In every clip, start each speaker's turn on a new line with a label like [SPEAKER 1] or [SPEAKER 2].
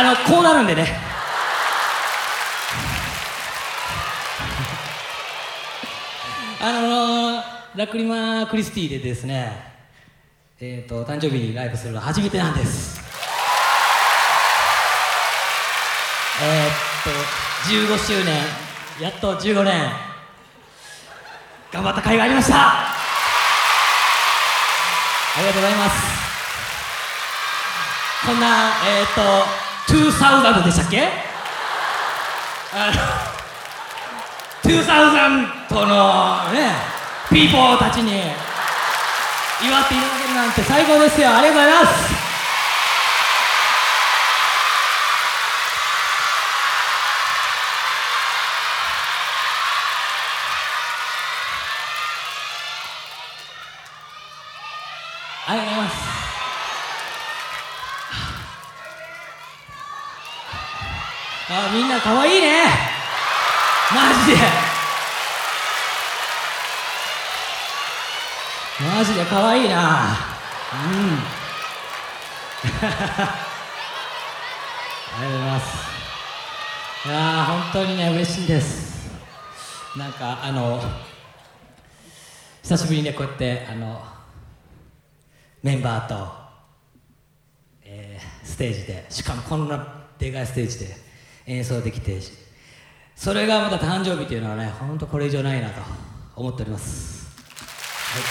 [SPEAKER 1] あのこうなるんでね。あのラクリマクリスティでですねえっ、ー、と誕生日にライブするのは初めてなんです。え、っと15周年やっと15年。頑張った甲斐がありました。ありがとうございます。こんなえー、っと2000でしたっけあの2000のねピーポーたちに祝っていただけるなんて最高ですよ。ありがとうございますありがとうございますあみんな可愛いいね。マジで。マジで可愛いな。うん。ありがとうございます。いや本当にね嬉しいです。なんかあの久しぶりにねこうやってあのメンバーと、えー、ステージでしかもこんなでかいステージで演奏できてそれがまた誕生日っていうのはね本当これ以上ないなと思っております。はい。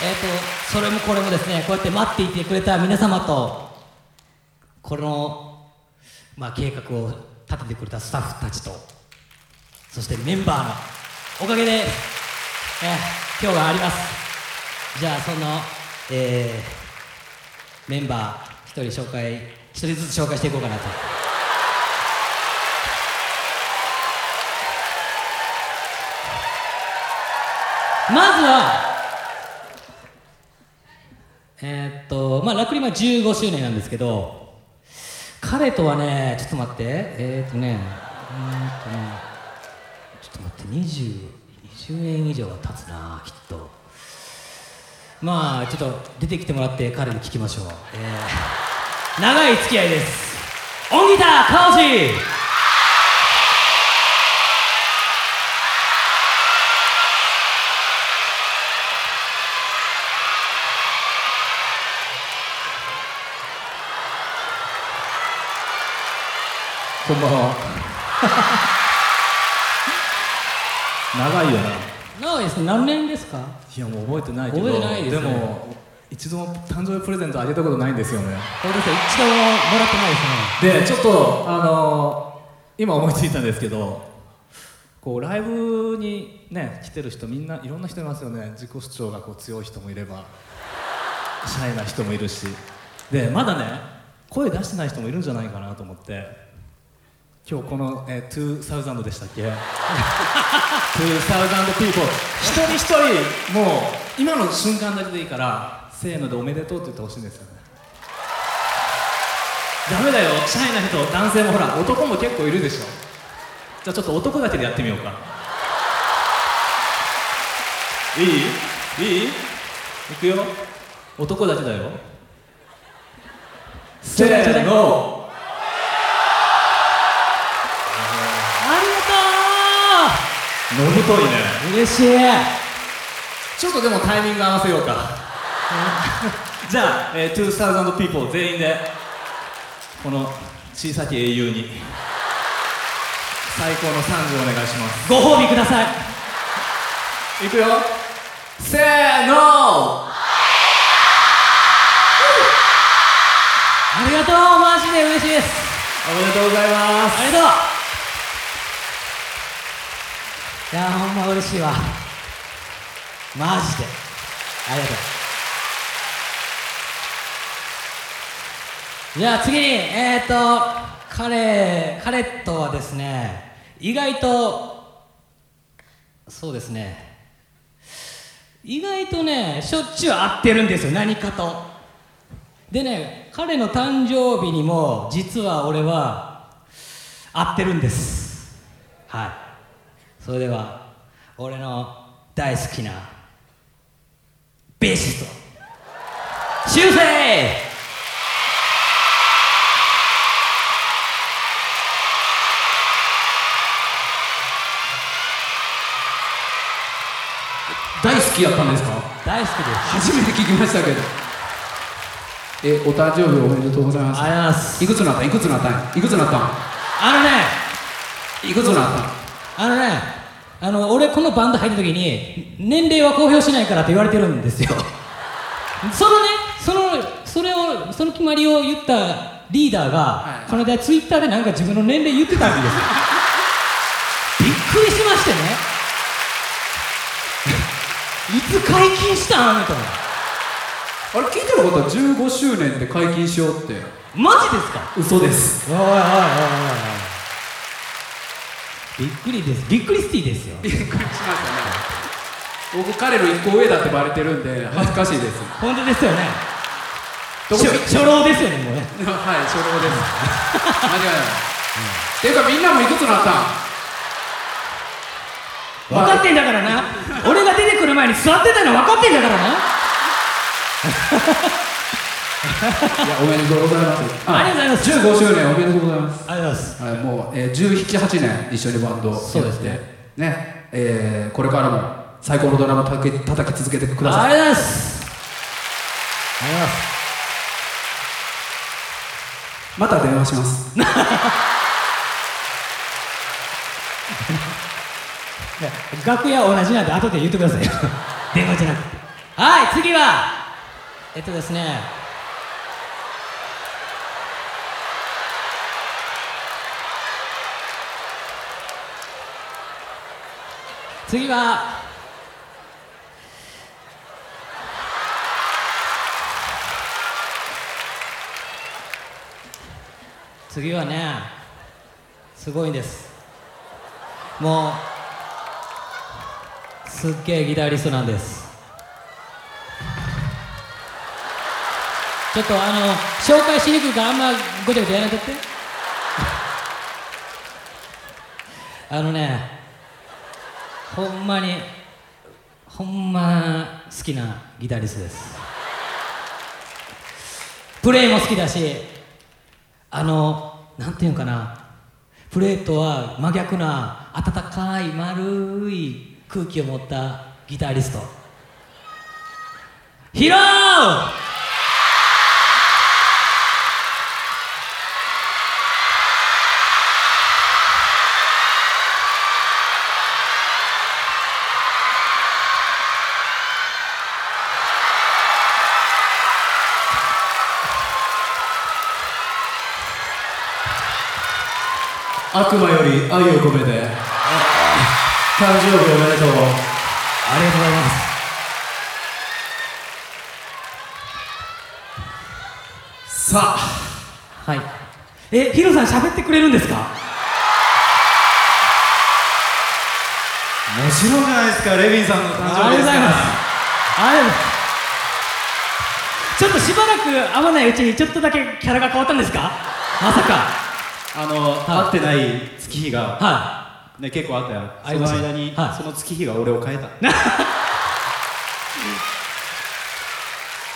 [SPEAKER 1] えーと、それもこれもですねこうやって待っていてくれた皆様とこの、まあ、計画を立ててくれたスタッフたちとそしてメンバーのおかげで、えー、今日があります。じゃあその、えー、メンバー一人紹介一人ずつ紹介していこうかなと。まずはえー、っとまあラクリマ15周年なんですけど彼とはねちょっと待って。えー、っとねうんとねちょっと待って 20, 20年以上は経つなきっと。まあちょっと出てきてもらって彼に聞きましょう、えー、長い付き合いです。オンギターカオジ
[SPEAKER 2] こんばんは。長いよな。
[SPEAKER 1] 長いです。何年ですか？
[SPEAKER 2] いやもう覚えてないけど。
[SPEAKER 1] 覚えてないです、
[SPEAKER 2] ね、でも一度も誕生日プレゼントあげたことないんですよね。
[SPEAKER 1] そうです一度ももらってない
[SPEAKER 2] ですね。でちょっとあのー、今思いついたんですけどこうライブにね来てる人みんないろんな人いますよね。自己主張がこう強い人もいればシャイな人もいるし。でまだね声出してない人もいるんじゃないかなと思って。今日この、えー、2000でしたっけ？2000 people 一人一人もう今の瞬間だけでいいからせーのでおめでとうって言ってほしいんですよね。ダメだよ。シャイな人男性もほら男も結構いるでしょ。じゃあちょっと男だけでやってみようか。いい？いい？いくよ。男だけだよ。せーの。のぶといね。
[SPEAKER 1] 嬉しい。
[SPEAKER 2] ちょっとでもタイミング合わせようか じゃあ、えー、2000 people 全員でこの小さき英雄に最高の賛辞をお願いします。
[SPEAKER 1] ご褒美くださ
[SPEAKER 2] い。いくよ。せーの。
[SPEAKER 1] ありがとう。マジで嬉しいです。
[SPEAKER 2] おめでとうございます。
[SPEAKER 1] ありがとう。いやほんま嬉しいわ。マジで。ありがとうじゃあ次にえっ、ー、と彼彼とはですね意外とそうですね。意外とねしょっちゅう会ってるんですよ何かと。でね彼の誕生日にも実は俺は会ってるんです。はい。それでは俺の大好きなベーシスト。修正
[SPEAKER 3] 大好きやったんですか？
[SPEAKER 1] 大好きです。
[SPEAKER 3] 初めて聞きましたけど。えお誕生日おめでとうございます。
[SPEAKER 1] ありがとうございます。
[SPEAKER 3] いくつになった？んいくつになったん？いくつになったん？
[SPEAKER 1] あのね。
[SPEAKER 3] いくつになったん？
[SPEAKER 1] あのね。あの俺このバンド入った時に年齢は公表しないからって言われてるんですよ。そのねそのそれをその決まりを言ったリーダーが、
[SPEAKER 3] はい。
[SPEAKER 1] この間ツイッターでなんか自分の年齢言ってたんですよ。びっくりしましてね。いつ解禁したん？みた。いな
[SPEAKER 3] あれ聞いてること15周年で解禁しようって。
[SPEAKER 1] マジですか？
[SPEAKER 3] 嘘です。
[SPEAKER 1] おいおいおいおいびっくりです。びっくりスティですよ。
[SPEAKER 3] びっくりしましたね。僕彼の一個上だってバレてるんで恥ずかしいです。
[SPEAKER 1] 本当ですよね。初初老ですよねもうね。
[SPEAKER 3] はい初老です。間違いない、っていうかみんなもいくつになったん？
[SPEAKER 1] 分かってんだからな。俺が出てくる前に座ってたの分かってんだからな。い
[SPEAKER 3] やおめでとうございます。
[SPEAKER 1] ありがとうございます。
[SPEAKER 3] 15周年おめでとうございます。
[SPEAKER 1] ありがとうございます。
[SPEAKER 3] はい、もう、えー、1718年一緒にバンドやって
[SPEAKER 1] そうですね。
[SPEAKER 3] ねえーこれからも最高のドラマたけ叩き続けてください。
[SPEAKER 1] ありがとうございます。ありがとうございます。
[SPEAKER 3] また電話します
[SPEAKER 1] いや楽屋同じなんで後で言ってください。よ 電話じゃなくて。はい次は。えっとですね。次は。次はねすごいんです。もうすっげえギタリストなんです。ちょっとあの紹介しにくいからあんまごちゃごちゃやらなくって。あのねほんまにほんま好きなギタリストです。プレイも好きだしあのなんていうかな。プレーとは真逆な温かい丸い空気を持ったギタリスト。ヒロー！
[SPEAKER 2] 悪魔より愛を込めて。誕生日おめでとう
[SPEAKER 1] ありがとうございます。
[SPEAKER 2] さあ。
[SPEAKER 1] はい。えヒロさん喋ってくれるんですか？
[SPEAKER 2] もちろんじゃないですか？レビンさんの誕生日。ですから
[SPEAKER 1] ありがとうございます。ありがとうございます。ちょっとしばらく会わないうちにちょっとだけキャラが変わったんですか？まさか。
[SPEAKER 4] あの、会ってない月日が、
[SPEAKER 1] は
[SPEAKER 4] ね、結構あったよ。その間に、
[SPEAKER 1] はい。
[SPEAKER 4] その月日が俺を変えた。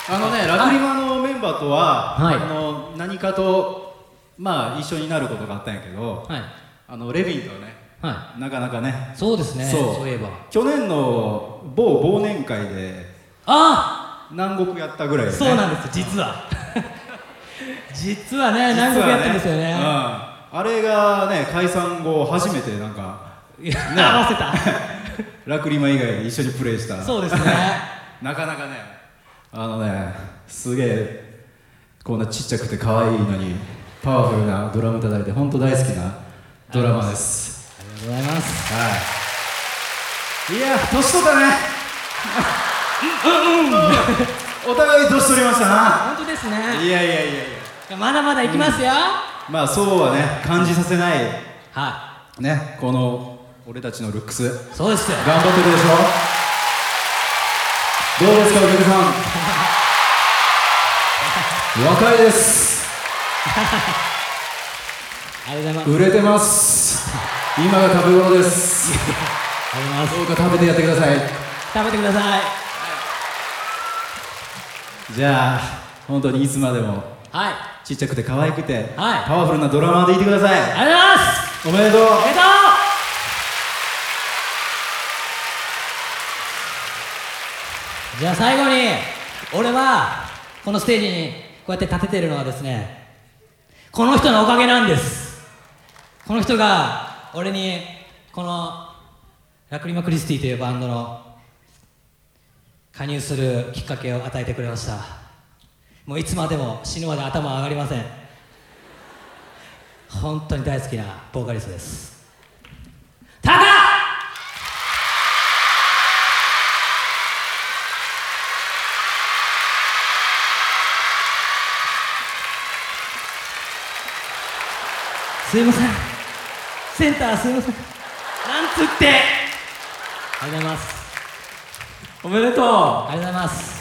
[SPEAKER 4] あのねラクリマのメンバーとは、
[SPEAKER 1] はい。
[SPEAKER 4] あの何かとまあ一緒になることがあったんやけど、
[SPEAKER 1] いはい。
[SPEAKER 4] あのレビンとね
[SPEAKER 1] は
[SPEAKER 4] なかなかね。
[SPEAKER 1] いそうですね
[SPEAKER 4] そう。
[SPEAKER 1] そういえば。
[SPEAKER 4] 去年の某忘年会で
[SPEAKER 1] あ
[SPEAKER 4] 南国やったぐらいで、ね、
[SPEAKER 1] そうなんです実は。実はね南国やってるんですよね。
[SPEAKER 4] うんあれがね解散後初めてなんか
[SPEAKER 1] 合わせた。
[SPEAKER 4] ラクリマ以外で一緒にプレイした。
[SPEAKER 1] そうですね。
[SPEAKER 4] なかなかねあのねすげえこんなちっちゃくて可愛いのにパワフルなドラム叩いて本当大好きなドラマです。
[SPEAKER 1] ありがとうございます。
[SPEAKER 4] はい。いや年取ったね。お互い年取りましたな。
[SPEAKER 1] 本当ですね。
[SPEAKER 4] いやいやいやいや。
[SPEAKER 1] まだまだいきますよ、
[SPEAKER 4] まあそうはね感じさせない
[SPEAKER 1] は
[SPEAKER 4] ねこの俺たちのルックス。
[SPEAKER 1] いそうです
[SPEAKER 4] 頑張ってるでしょ？どうですかお客さん？若いです。
[SPEAKER 1] ありがとうございます。
[SPEAKER 4] 売れてます。今が食べ頃です。
[SPEAKER 1] ありがとうございます。
[SPEAKER 4] どうか食べてやってください。
[SPEAKER 1] 食べてください。
[SPEAKER 4] じゃあ本当にいつまでも
[SPEAKER 1] はい。
[SPEAKER 4] ちっちゃくて可愛くて、
[SPEAKER 1] はい。
[SPEAKER 4] パワフルなドラマーでいてください。
[SPEAKER 1] ありがとうございます。
[SPEAKER 4] おめでとう。
[SPEAKER 1] おめでとうじゃあ最後に俺はこのステージにこうやって立ててるのはですねこの人のおかげなんです。この人が俺にこのラクリマ・クリスティというバンドの加入するきっかけを与えてくれましたもういつまでも死ぬまで頭上がりません。本当に大好きなボーカリストです。タカすいません。センターすいません。なんつって！ありがとうございます。
[SPEAKER 3] おめでと
[SPEAKER 1] ありがとうございます。
[SPEAKER 3] う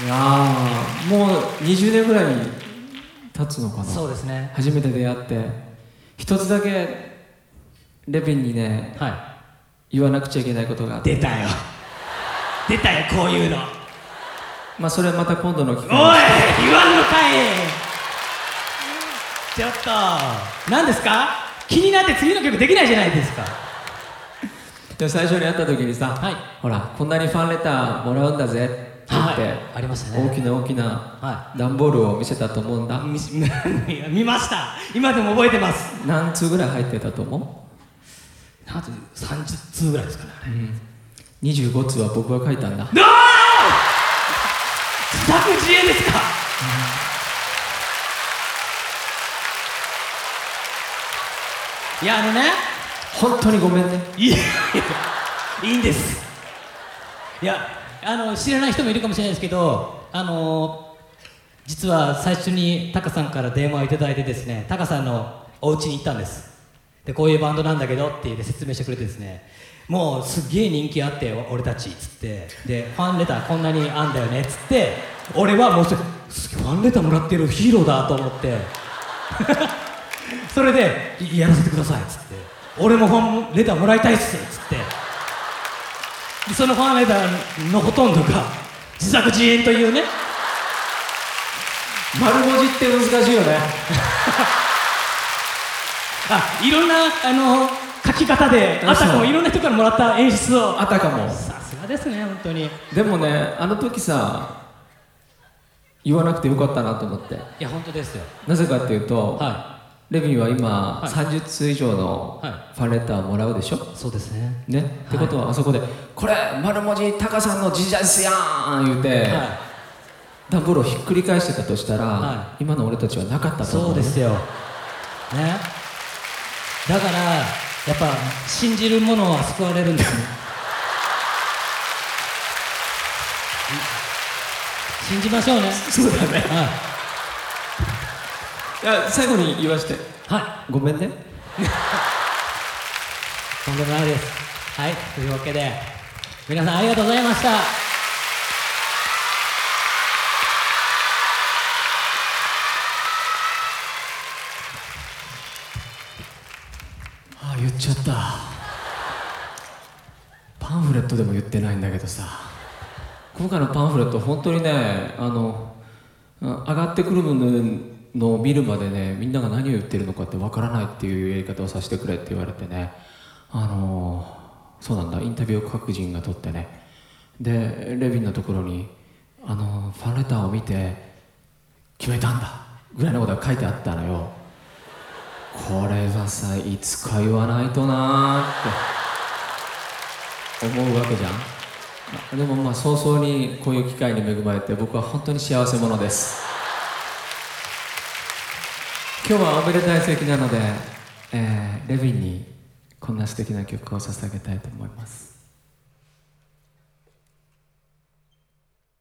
[SPEAKER 3] いやーもう20年ぐらい経つのかな。
[SPEAKER 1] そうですね。
[SPEAKER 3] 初めて出会って。一つだけレビンにね
[SPEAKER 1] は
[SPEAKER 3] 言わなくちゃいけないことがあって。
[SPEAKER 1] い出たよ。出たよこういうの。おい
[SPEAKER 3] まあそれはまた今度の機
[SPEAKER 1] 言
[SPEAKER 3] 会
[SPEAKER 1] わんのかい。ちょっと何ですか？気になって次の曲できないじゃないですか。
[SPEAKER 3] で最初に会った時にさ、
[SPEAKER 1] はい。
[SPEAKER 3] ほらこんなにファンレターもらうんだぜって言って、
[SPEAKER 1] はいありましたね。
[SPEAKER 3] 大きな大きな
[SPEAKER 1] は
[SPEAKER 3] 段ボールを見せたと思う？んだ、
[SPEAKER 1] 見見ました。今でも覚えてます。
[SPEAKER 3] 何通ぐらい入ってたと思
[SPEAKER 1] なんと30通ぐらいですかね
[SPEAKER 3] う、25通は僕が書いたんだ。
[SPEAKER 1] どう自作自演ですか、いやあのね
[SPEAKER 3] 本当にごめんね。
[SPEAKER 1] いやいいんです。いやあの知らない人もいるかもしれないですけどあの実は最初にタカさんから電話をいただいてですねタカさんのお家に行ったんです。でこういうバンドなんだけどって言って説明してくれてですねもうすっげえ人気あって俺たちっつって。でファンレターこんなにあんだよねっつって俺はもうすげえファンレターもらってるヒーローだと思って。それでやらせてくださいっつって。俺もファンレターもらいたいっすっつって。そのファンレターのほとんどが自作自演というね。
[SPEAKER 3] 丸文字って難しいよね。
[SPEAKER 1] あいろんなあの書き方で
[SPEAKER 3] あ
[SPEAKER 1] あたかもいろんな人からもらった演出を。
[SPEAKER 3] あたかも。
[SPEAKER 1] さすがですね本当に。い
[SPEAKER 3] でもねあの時さ言わなくてよかったなと思って。
[SPEAKER 1] や本当ですよ。
[SPEAKER 3] なぜかっていうと、
[SPEAKER 1] は
[SPEAKER 3] レビンは今、
[SPEAKER 1] はい。
[SPEAKER 3] 30通以上の
[SPEAKER 1] はい。
[SPEAKER 3] ファンレターをもらうでしょ、
[SPEAKER 1] いそうですね。
[SPEAKER 3] ね、ってことはあそこで「これ丸文字タカさんの字ですやん!」言うて、
[SPEAKER 1] は
[SPEAKER 3] ダンボールをひっくり返してたとしたら、
[SPEAKER 1] は
[SPEAKER 3] 今の俺たちはなかった
[SPEAKER 1] い
[SPEAKER 3] と思
[SPEAKER 1] そうですよ。ね？だからやっぱ信じる者は救われるんですね。信じましょうね。
[SPEAKER 3] そうだね。
[SPEAKER 1] はい
[SPEAKER 3] や最後に言わして。
[SPEAKER 1] いはい。
[SPEAKER 3] ごめんね。
[SPEAKER 1] とんでもないです。はい。というわけで皆さんありがとうございました。
[SPEAKER 3] ああ言っちゃった。パンフレットでも言ってないんだけどさ。今回のパンフレット本当にねあのあ上がってくるのを見るまでねみんなが何を言ってるのかってわからないっていうやり方をさせてくれって言われてね。あのそうなんだ。インタビューを各人が取ってね。でレビンのところにあのファンレターを見て決めたんだ。ぐらいのことが書いてあったのよ。これはさいつか言わないとなーって。思うわけじゃん。でもまあ早々にこういう機会に恵まれて僕は本当に幸せ者です。今日はおめでたい席なので、えーレビンにこんな素敵な曲を捧げたいと思います。